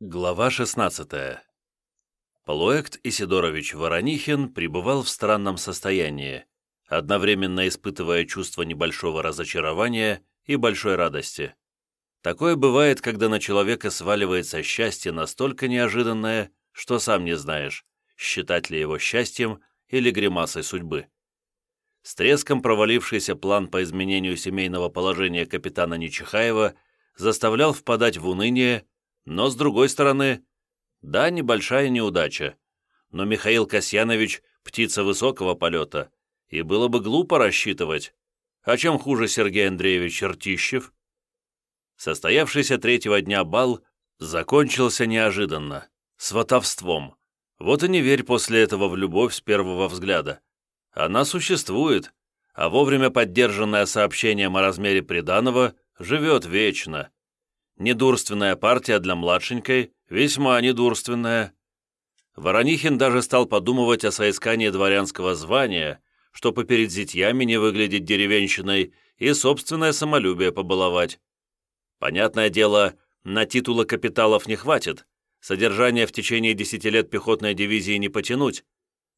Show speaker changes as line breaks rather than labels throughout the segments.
Глава 16. Полуэкт Исидорович Воронихин пребывал в странном состоянии, одновременно испытывая чувство небольшого разочарования и большой радости. Такое бывает, когда на человека сваливается счастье настолько неожиданное, что сам не знаешь, считать ли его счастьем или гримасой судьбы. С треском провалившийся план по изменению семейного положения капитана Нечихаева заставлял впадать в уныние но, с другой стороны, да, небольшая неудача, но Михаил Касьянович – птица высокого полета, и было бы глупо рассчитывать. А чем хуже Сергей Андреевич Ртищев? Состоявшийся третьего дня бал закончился неожиданно, сватовством. Вот и не верь после этого в любовь с первого взгляда. Она существует, а вовремя поддержанное сообщением о размере приданого живет вечно. Недурственная партия для младшенькой, весьма недурственная. Воронихин даже стал подумывать о соискании дворянского звания, чтобы перед зятьями не выглядеть деревенщиной и собственное самолюбие побаловать. Понятное дело, на титулы капиталов не хватит, содержание в течение десяти лет пехотной дивизии не потянуть,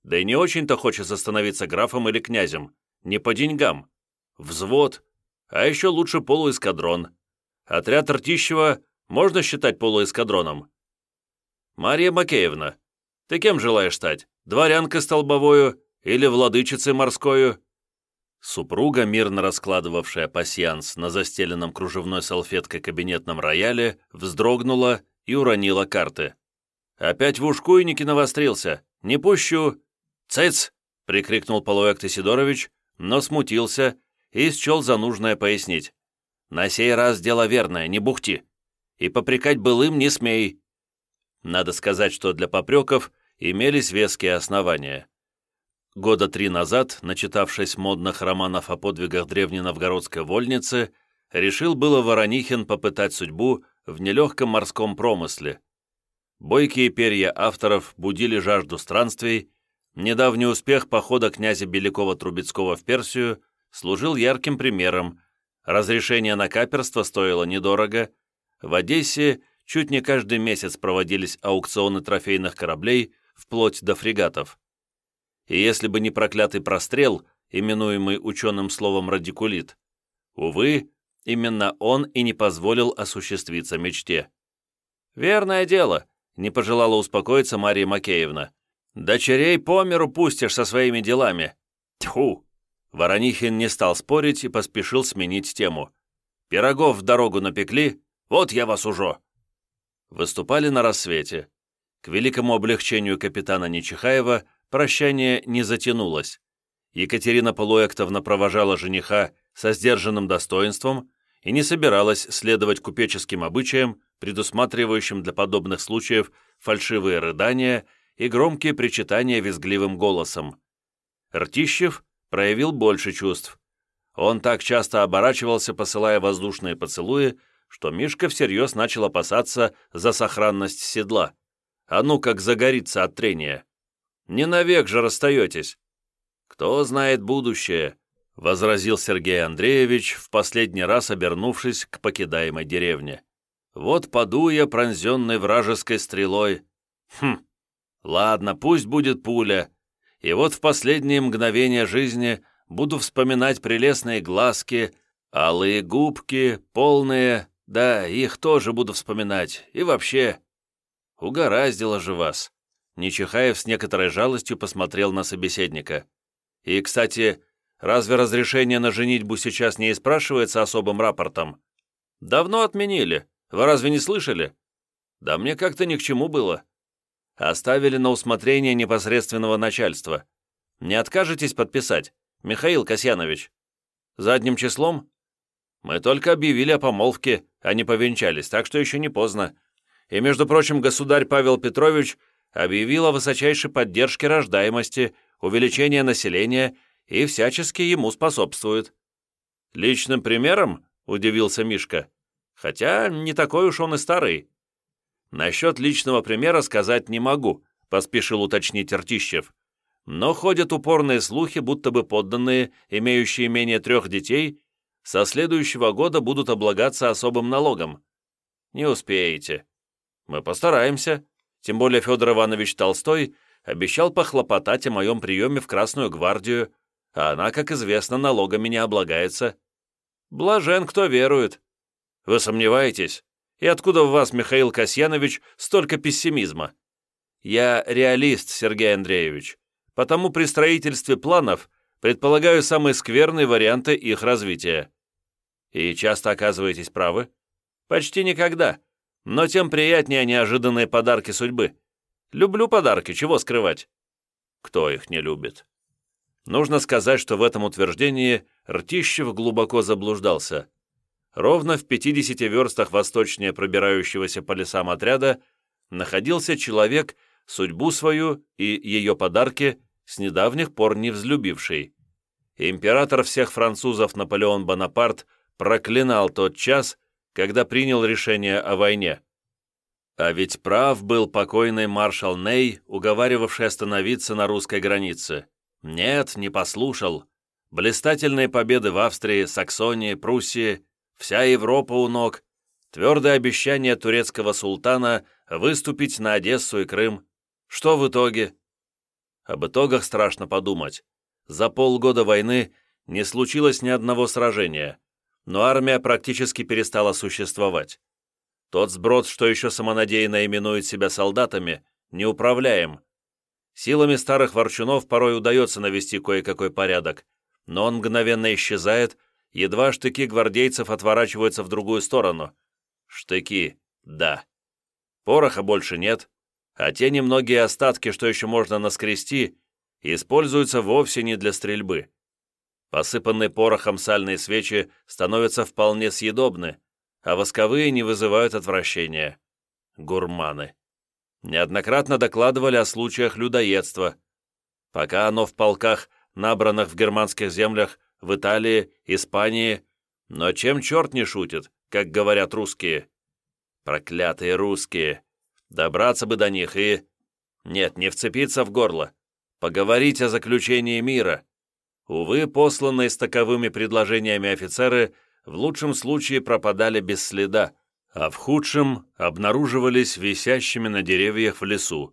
да и не очень-то хочется становиться графом или князем, не по деньгам. Взвод, а еще лучше полуэскадрон – Отряд Ртищева можно считать полуэскадроном. Марья Макеевна, ты кем желаешь стать? Дворянкой столбовою или владычицей морскою?» Супруга, мирно раскладывавшая пасьянс на застеленном кружевной салфеткой кабинетном рояле, вздрогнула и уронила карты. «Опять в ушкуйнике навострился! Не пущу!» «Цыц!» — прикрикнул Полуэкт Сидорович, но смутился и счел за нужное пояснить. На сей раз дело верное, не бухти. И попрекать былым не смей. Надо сказать, что для попреков имелись веские основания. Года три назад, начитавшись модных романов о подвигах древней новгородской вольницы, решил было Воронихин попытать судьбу в нелегком морском промысле. Бойкие перья авторов будили жажду странствий, недавний успех похода князя Белякова-Трубецкого в Персию служил ярким примером, Разрешение на каперство стоило недорого. В Одессе чуть не каждый месяц проводились аукционы трофейных кораблей, вплоть до фрегатов. И если бы не проклятый прострел, именуемый ученым словом радикулит, увы, именно он и не позволил осуществиться мечте. «Верное дело», — не пожелала успокоиться Мария Макеевна. «Дочерей по миру пустишь со своими делами». Тьфу! Воронихин не стал спорить и поспешил сменить тему. «Пирогов в дорогу напекли? Вот я вас уже!» Выступали на рассвете. К великому облегчению капитана Нечихаева прощание не затянулось. Екатерина Полуэктовна провожала жениха со сдержанным достоинством и не собиралась следовать купеческим обычаям, предусматривающим для подобных случаев фальшивые рыдания и громкие причитания визгливым голосом. Ртищев проявил больше чувств. Он так часто оборачивался, посылая воздушные поцелуи, что Мишка всерьез начал опасаться за сохранность седла. А ну как загорится от трения. Не навек же расстаетесь. Кто знает будущее, — возразил Сергей Андреевич, в последний раз обернувшись к покидаемой деревне. «Вот паду я, пронзенный вражеской стрелой. Хм, ладно, пусть будет пуля, и вот в последние мгновения жизни буду вспоминать прелестные глазки, алые губки, полные, да, их тоже буду вспоминать, и вообще... Угораздило же вас. Нечихаев с некоторой жалостью посмотрел на собеседника. И, кстати, разве разрешение на женитьбу сейчас не спрашивается особым рапортом? Давно отменили. Вы разве не слышали? Да мне как-то ни к чему было оставили на усмотрение непосредственного начальства. Не откажетесь подписать, Михаил Касьянович? Задним числом? Мы только объявили о помолвке, а не повенчались, так что еще не поздно. И, между прочим, государь Павел Петрович объявил о высочайшей поддержке рождаемости, увеличении населения и всячески ему способствует. «Личным примером?» – удивился Мишка. «Хотя не такой уж он и старый. «Насчет личного примера сказать не могу», — поспешил уточнить Ртищев. «Но ходят упорные слухи, будто бы подданные, имеющие менее трех детей, со следующего года будут облагаться особым налогом. Не успеете. Мы постараемся. Тем более Федор Иванович Толстой обещал похлопотать о моем приеме в Красную гвардию, а она, как известно, налогами не облагается. Блажен, кто верует. Вы сомневаетесь? И откуда у вас, Михаил Касьянович, столько пессимизма? Я реалист, Сергей Андреевич, потому при строительстве планов предполагаю самые скверные варианты их развития. И часто оказываетесь правы? Почти никогда. Но тем приятнее неожиданные подарки судьбы. Люблю подарки, чего скрывать? Кто их не любит? Нужно сказать, что в этом утверждении Ртищев глубоко заблуждался. Ровно в 50 верстах восточнее пробирающегося по лесам отряда находился человек, судьбу свою и ее подарки с недавних пор не взлюбивший. Император всех французов Наполеон Бонапарт проклинал тот час, когда принял решение о войне. А ведь прав был покойный маршал Ней, уговаривавший остановиться на русской границе. Нет, не послушал. Блистательные победы в Австрии, Саксонии, Пруссии, вся Европа у ног, твердое обещание турецкого султана выступить на Одессу и Крым. Что в итоге? Об итогах страшно подумать. За полгода войны не случилось ни одного сражения, но армия практически перестала существовать. Тот сброд, что еще самонадеянно именует себя солдатами, неуправляем. Силами старых ворчунов порой удается навести кое-какой порядок, но он мгновенно исчезает, едва штыки гвардейцев отворачиваются в другую сторону. Штыки, да. Пороха больше нет, а те немногие остатки, что еще можно наскрести, используются вовсе не для стрельбы. Посыпанные порохом сальные свечи становятся вполне съедобны, а восковые не вызывают отвращения. Гурманы неоднократно докладывали о случаях людоедства. Пока оно в полках, набранных в германских землях, в Италии, Испании, но чем черт не шутит, как говорят русские? Проклятые русские! Добраться бы до них и... Нет, не вцепиться в горло. Поговорить о заключении мира. Увы, посланные с таковыми предложениями офицеры в лучшем случае пропадали без следа, а в худшем обнаруживались висящими на деревьях в лесу.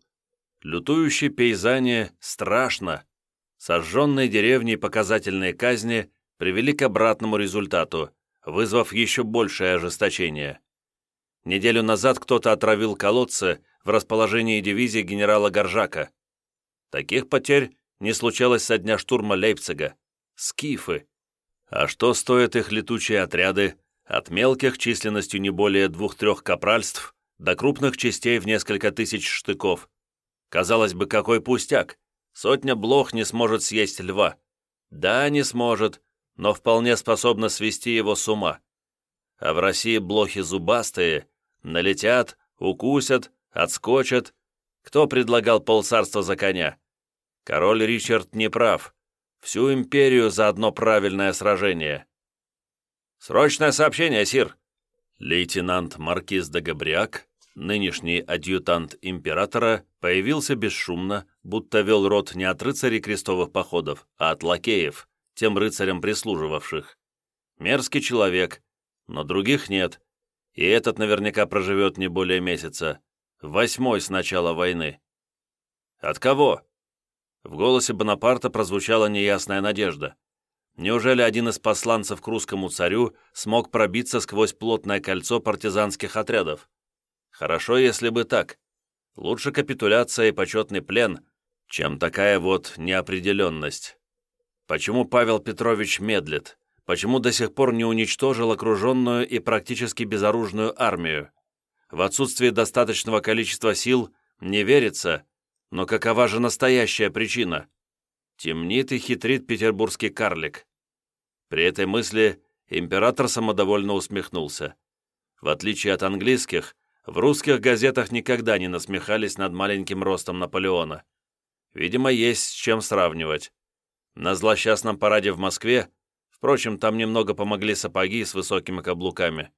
Лютующие пейзане страшно. Сожженные деревни и показательные казни привели к обратному результату, вызвав еще большее ожесточение. Неделю назад кто-то отравил колодцы в расположении дивизии генерала Горжака. Таких потерь не случалось со дня штурма Лейпцига. Скифы. А что стоят их летучие отряды, от мелких численностью не более двух-трех капральств до крупных частей в несколько тысяч штыков. Казалось бы, какой пустяк. Сотня блох не сможет съесть льва. Да, не сможет, но вполне способна свести его с ума. А в России блохи зубастые, налетят, укусят, отскочат. Кто предлагал полцарства за коня? Король Ричард не прав. Всю империю за одно правильное сражение. «Срочное сообщение, сир!» Лейтенант Маркиз де Габриак, нынешний адъютант императора, появился бесшумно, будто вел рот не от рыцарей крестовых походов, а от лакеев, тем рыцарям прислуживавших. Мерзкий человек, но других нет, и этот наверняка проживет не более месяца. Восьмой с начала войны. «От кого?» В голосе Бонапарта прозвучала неясная надежда. Неужели один из посланцев к русскому царю смог пробиться сквозь плотное кольцо партизанских отрядов? Хорошо, если бы так. Лучше капитуляция и почетный плен, чем такая вот неопределенность. Почему Павел Петрович медлит? Почему до сих пор не уничтожил окруженную и практически безоружную армию? В отсутствии достаточного количества сил не верится, но какова же настоящая причина? Темнит и хитрит петербургский карлик. При этой мысли император самодовольно усмехнулся. В отличие от английских, в русских газетах никогда не насмехались над маленьким ростом Наполеона. Видимо, есть с чем сравнивать. На злосчастном параде в Москве, впрочем, там немного помогли сапоги с высокими каблуками.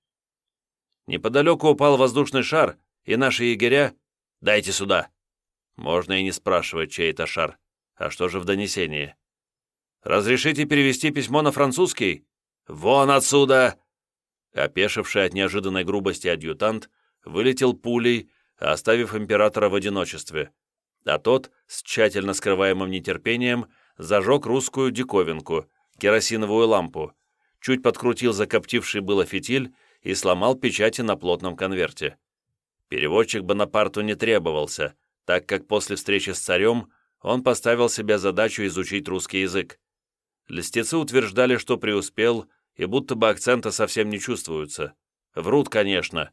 Неподалеку упал воздушный шар, и наши егеря... «Дайте сюда!» Можно и не спрашивать, чей это шар. А что же в донесении? «Разрешите перевести письмо на французский?» «Вон отсюда!» Опешивший от неожиданной грубости адъютант вылетел пулей, оставив императора в одиночестве, а тот, с тщательно скрываемым нетерпением, зажег русскую диковинку, керосиновую лампу, чуть подкрутил закоптивший было фитиль и сломал печати на плотном конверте. Переводчик Бонапарту не требовался, так как после встречи с царем он поставил себе задачу изучить русский язык. Листецы утверждали, что преуспел, и будто бы акцента совсем не чувствуются. Врут, конечно.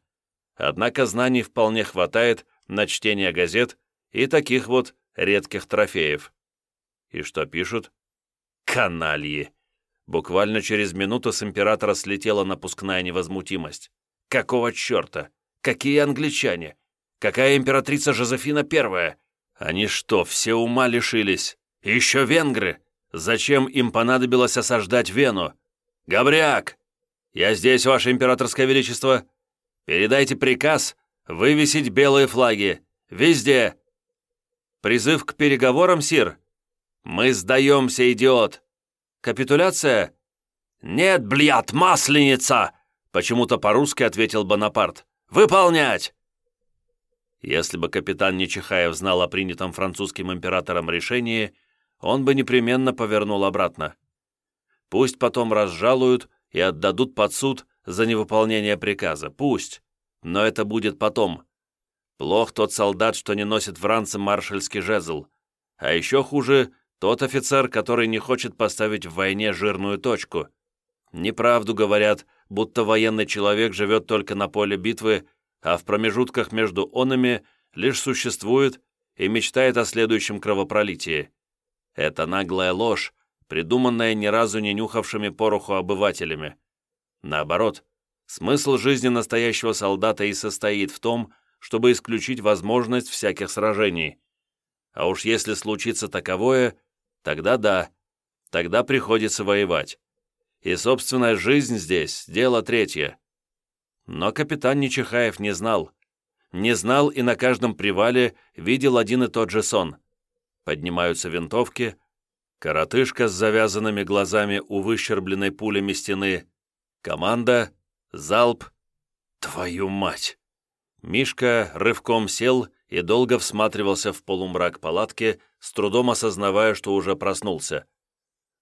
Однако знаний вполне хватает на чтение газет и таких вот редких трофеев. И что пишут? Канальи. Буквально через минуту с императора слетела напускная невозмутимость. Какого черта? Какие англичане? Какая императрица Жозефина Первая? Они что, все ума лишились? еще венгры? Зачем им понадобилось осаждать Вену? Габряк! Я здесь, Ваше Императорское Величество. Передайте приказ вывесить белые флаги. Везде. Призыв к переговорам, Сир? Мы сдаемся, идиот. Капитуляция? Нет, блядь, масленица! Почему-то по-русски ответил Бонапарт. «Выполнять!» Если бы капитан Нечихаев знал о принятом французским императором решении, он бы непременно повернул обратно. Пусть потом разжалуют и отдадут под суд за невыполнение приказа, пусть, но это будет потом. Плох тот солдат, что не носит в ранце маршальский жезл, а еще хуже тот офицер, который не хочет поставить в войне жирную точку. Неправду говорят, будто военный человек живет только на поле битвы, а в промежутках между онами лишь существует и мечтает о следующем кровопролитии. Это наглая ложь, придуманная ни разу не нюхавшими пороху обывателями. Наоборот, смысл жизни настоящего солдата и состоит в том, чтобы исключить возможность всяких сражений. А уж если случится таковое, тогда да, тогда приходится воевать и собственная жизнь здесь – дело третье. Но капитан Нечихаев не знал. Не знал и на каждом привале видел один и тот же сон. Поднимаются винтовки, коротышка с завязанными глазами у выщербленной пулями стены, команда, залп. Твою мать! Мишка рывком сел и долго всматривался в полумрак палатки, с трудом осознавая, что уже проснулся.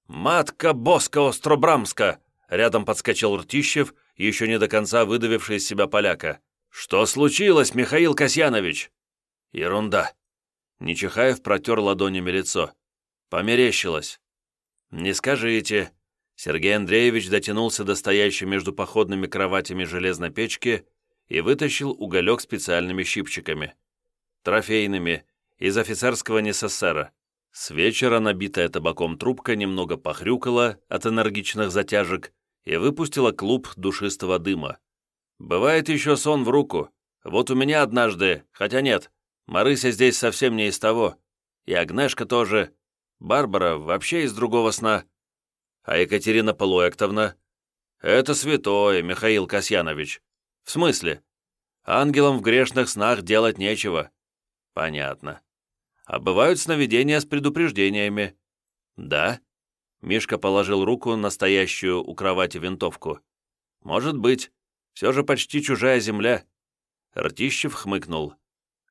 «Матка Боска Остробрамска!» Рядом подскочил Ртищев, еще не до конца выдавивший из себя поляка. «Что случилось, Михаил Касьянович?» «Ерунда». Нечихаев протер ладонями лицо. «Померещилось». «Не скажите». Сергей Андреевич дотянулся до стоящей между походными кроватями железной печки и вытащил уголек специальными щипчиками. Трофейными, из офицерского НССРа. С вечера набитая табаком трубка немного похрюкала от энергичных затяжек и выпустила клуб душистого дыма. «Бывает еще сон в руку. Вот у меня однажды, хотя нет, Марыся здесь совсем не из того. И Агнешка тоже. Барбара вообще из другого сна. А Екатерина Полуэктовна? Это святое, Михаил Касьянович. В смысле? Ангелам в грешных снах делать нечего. Понятно. А бывают сновидения с предупреждениями. Да. Мишка положил руку на стоящую у кровати винтовку. Может быть. Все же почти чужая земля. Ртищев хмыкнул.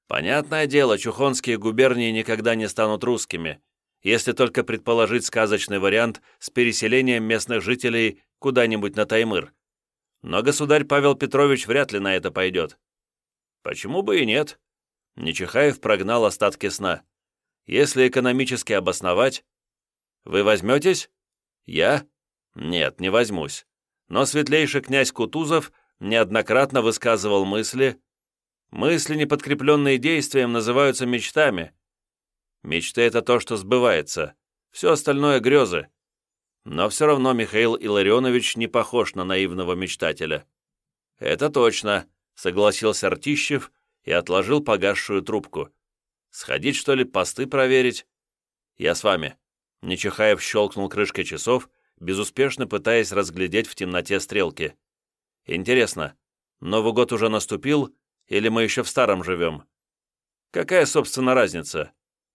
Понятное дело, чухонские губернии никогда не станут русскими, если только предположить сказочный вариант с переселением местных жителей куда-нибудь на Таймыр. Но государь Павел Петрович вряд ли на это пойдет. Почему бы и нет? Нечихаев прогнал остатки сна. «Если экономически обосновать...» «Вы возьметесь?» «Я?» «Нет, не возьмусь. Но светлейший князь Кутузов неоднократно высказывал мысли. Мысли, не подкрепленные действием, называются мечтами. Мечты — это то, что сбывается. Все остальное — грезы. Но все равно Михаил Илларионович не похож на наивного мечтателя». «Это точно», — согласился Артищев, — и отложил погасшую трубку. «Сходить, что ли, посты проверить?» «Я с вами». Нечихаев щелкнул крышкой часов, безуспешно пытаясь разглядеть в темноте стрелки. «Интересно, Новый год уже наступил, или мы еще в старом живем?» «Какая, собственно, разница?»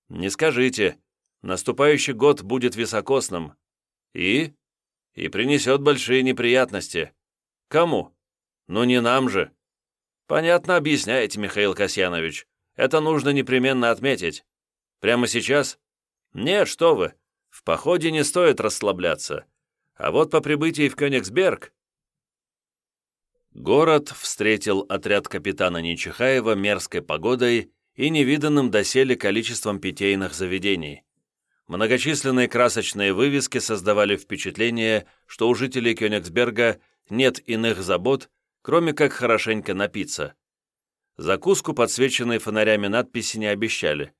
«Не скажите. Наступающий год будет високосным. И?» «И принесет большие неприятности. Кому? Ну не нам же. «Понятно объясняете, Михаил Касьянович. Это нужно непременно отметить. Прямо сейчас? Нет, что вы. В походе не стоит расслабляться. А вот по прибытии в Кёнигсберг...» Город встретил отряд капитана Нечихаева мерзкой погодой и невиданным доселе количеством питейных заведений. Многочисленные красочные вывески создавали впечатление, что у жителей Кёнигсберга нет иных забот, кроме как хорошенько напиться. Закуску, подсвеченные фонарями надписи, не обещали.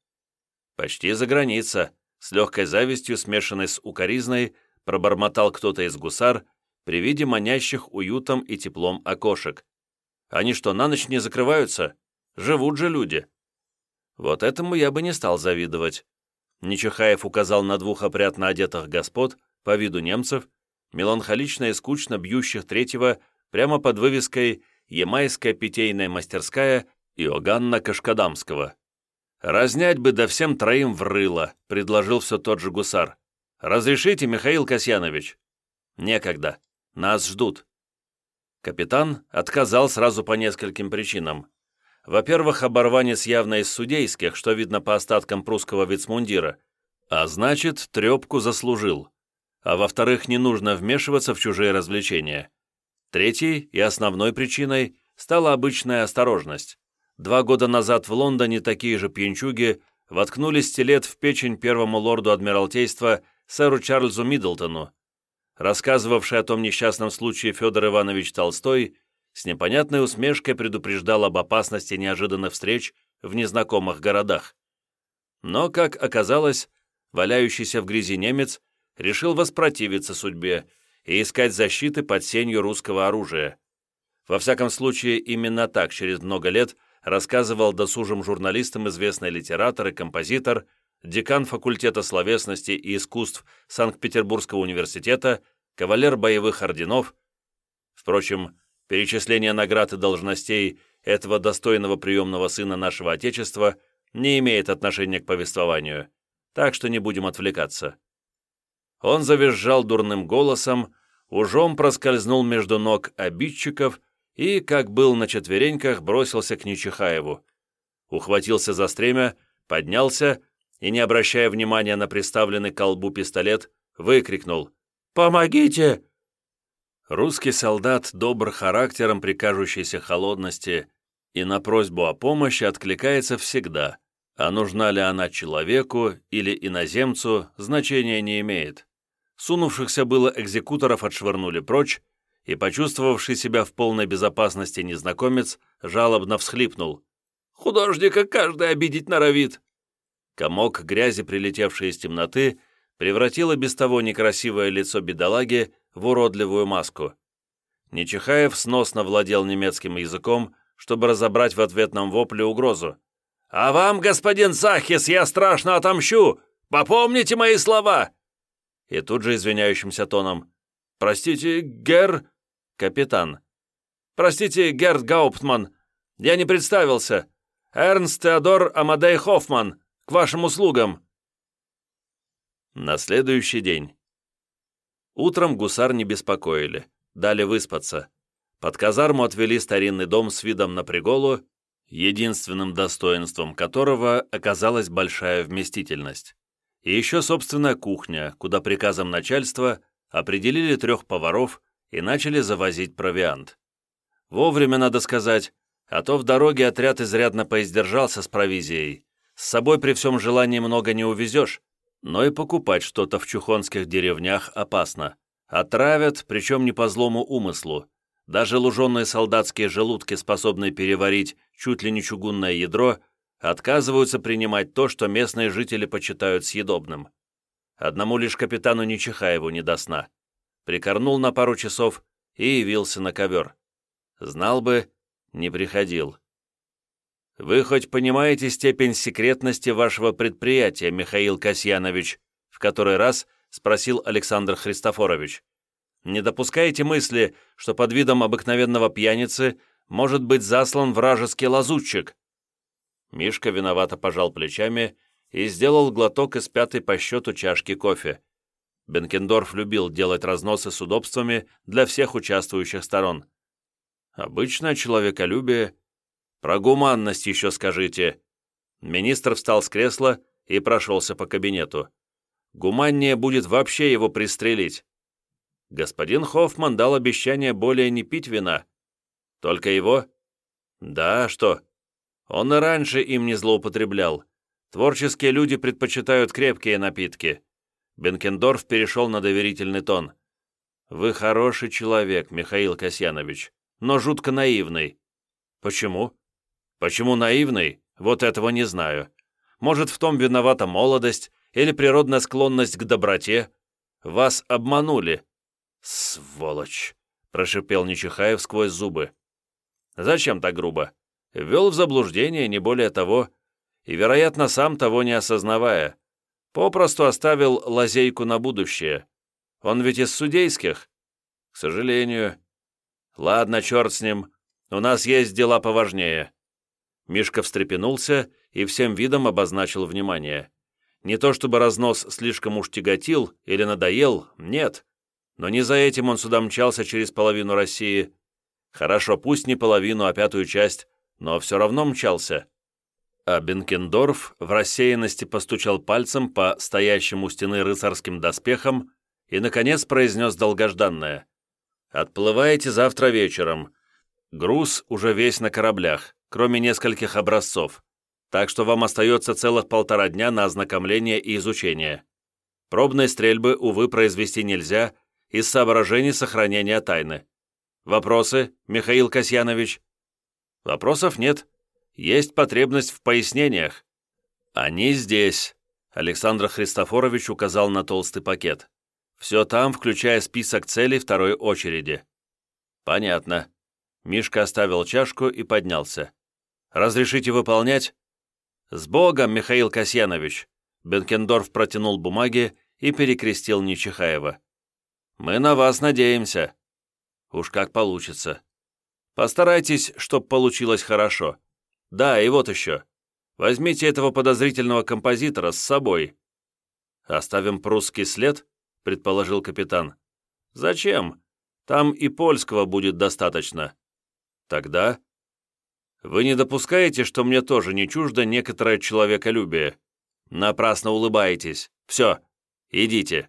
Почти за граница, с легкой завистью, смешанной с укоризной, пробормотал кто-то из гусар при виде манящих уютом и теплом окошек. Они что, на ночь не закрываются? Живут же люди. Вот этому я бы не стал завидовать. Нечихаев указал на двух опрятно одетых господ, по виду немцев, меланхолично и скучно бьющих третьего прямо под вывеской «Ямайская питейная мастерская» Иоганна Кашкадамского. «Разнять бы да всем троим в рыло», — предложил все тот же гусар. «Разрешите, Михаил Касьянович?» «Некогда. Нас ждут». Капитан отказал сразу по нескольким причинам. Во-первых, оборванец явно из судейских, что видно по остаткам прусского вицмундира, а значит, трепку заслужил. А во-вторых, не нужно вмешиваться в чужие развлечения. Третьей и основной причиной стала обычная осторожность. Два года назад в Лондоне такие же пьянчуги воткнули стилет в печень первому лорду Адмиралтейства сэру Чарльзу Миддлтону. Рассказывавший о том несчастном случае Федор Иванович Толстой с непонятной усмешкой предупреждал об опасности неожиданных встреч в незнакомых городах. Но, как оказалось, валяющийся в грязи немец решил воспротивиться судьбе и искать защиты под сенью русского оружия. Во всяком случае, именно так через много лет рассказывал досужим журналистам известный литератор и композитор, декан факультета словесности и искусств Санкт-Петербургского университета, кавалер боевых орденов. Впрочем, Перечисление наград и должностей этого достойного приемного сына нашего Отечества не имеет отношения к повествованию, так что не будем отвлекаться. Он завизжал дурным голосом, ужом проскользнул между ног обидчиков и, как был на четвереньках, бросился к Нечихаеву. Ухватился за стремя, поднялся и, не обращая внимания на приставленный к колбу пистолет, выкрикнул «Помогите! Русский солдат, добр характером при кажущейся холодности, и на просьбу о помощи откликается всегда, а нужна ли она человеку или иноземцу, значения не имеет. Сунувшихся было экзекуторов отшвырнули прочь, и почувствовавший себя в полной безопасности незнакомец жалобно всхлипнул. «Художника каждый обидеть норовит!» Комок грязи, прилетевший из темноты, превратило без того некрасивое лицо бедолаги в уродливую маску. Нечихаев сносно владел немецким языком, чтобы разобрать в ответном вопле угрозу. «А вам, господин Сахис, я страшно отомщу! Попомните мои слова!» И тут же извиняющимся тоном. «Простите, гер...» «Капитан». «Простите, Герд Гауптман, я не представился. Эрнст Теодор Амадей Хоффман, к вашим услугам». На следующий день. Утром гусар не беспокоили, дали выспаться. Под казарму отвели старинный дом с видом на Приголу, единственным достоинством которого оказалась большая вместительность. И еще собственная кухня, куда приказом начальства определили трех поваров и начали завозить провиант. Вовремя, надо сказать, а то в дороге отряд изрядно поиздержался с провизией. С собой при всем желании много не увезешь, но и покупать что-то в чухонских деревнях опасно. Отравят, причем не по злому умыслу. Даже луженые солдатские желудки, способные переварить чуть ли не чугунное ядро, отказываются принимать то, что местные жители почитают съедобным. Одному лишь капитану Нечихаеву не до сна. Прикорнул на пару часов и явился на ковер. Знал бы, не приходил. «Вы хоть понимаете степень секретности вашего предприятия, Михаил Касьянович?» В который раз спросил Александр Христофорович. «Не допускаете мысли, что под видом обыкновенного пьяницы может быть заслан вражеский лазутчик?» Мишка виновато пожал плечами и сделал глоток из пятой по счету чашки кофе. Бенкендорф любил делать разносы с удобствами для всех участвующих сторон. Обычное человеколюбие Про гуманность еще скажите». Министр встал с кресла и прошелся по кабинету. «Гуманнее будет вообще его пристрелить». Господин Хоффман дал обещание более не пить вина. «Только его?» «Да, что?» Он и раньше им не злоупотреблял. Творческие люди предпочитают крепкие напитки. Бенкендорф перешел на доверительный тон. «Вы хороший человек, Михаил Касьянович, но жутко наивный». «Почему?» «Почему наивный? Вот этого не знаю. Может, в том виновата молодость или природная склонность к доброте? Вас обманули». «Сволочь!» – прошипел Нечихаев сквозь зубы. «Зачем так грубо? Ввел в заблуждение, не более того, и, вероятно, сам того не осознавая. Попросту оставил лазейку на будущее. Он ведь из судейских. К сожалению. Ладно, черт с ним. У нас есть дела поважнее. Мишка встрепенулся и всем видом обозначил внимание. Не то чтобы разнос слишком уж тяготил или надоел, нет. Но не за этим он сюда мчался через половину России. Хорошо, пусть не половину, а пятую часть, но все равно мчался. А Бенкендорф в рассеянности постучал пальцем по стоящим у стены рыцарским доспехам и, наконец, произнес долгожданное. «Отплываете завтра вечером. Груз уже весь на кораблях, кроме нескольких образцов, так что вам остается целых полтора дня на ознакомление и изучение. Пробной стрельбы, увы, произвести нельзя из соображений сохранения тайны. Вопросы, Михаил Касьянович?» «Вопросов нет. Есть потребность в пояснениях». «Они здесь», — Александр Христофорович указал на толстый пакет. Все там, включая список целей второй очереди. Понятно. Мишка оставил чашку и поднялся. Разрешите выполнять? С Богом, Михаил Касьянович. Бенкендорф протянул бумаги и перекрестил Нечихаева. Мы на вас надеемся. Уж как получится. Постарайтесь, чтоб получилось хорошо. Да, и вот еще. Возьмите этого подозрительного композитора с собой. Оставим прусский след? — предположил капитан. «Зачем? Там и польского будет достаточно». «Тогда...» «Вы не допускаете, что мне тоже не чуждо некоторое человеколюбие? Напрасно улыбаетесь. Все, идите».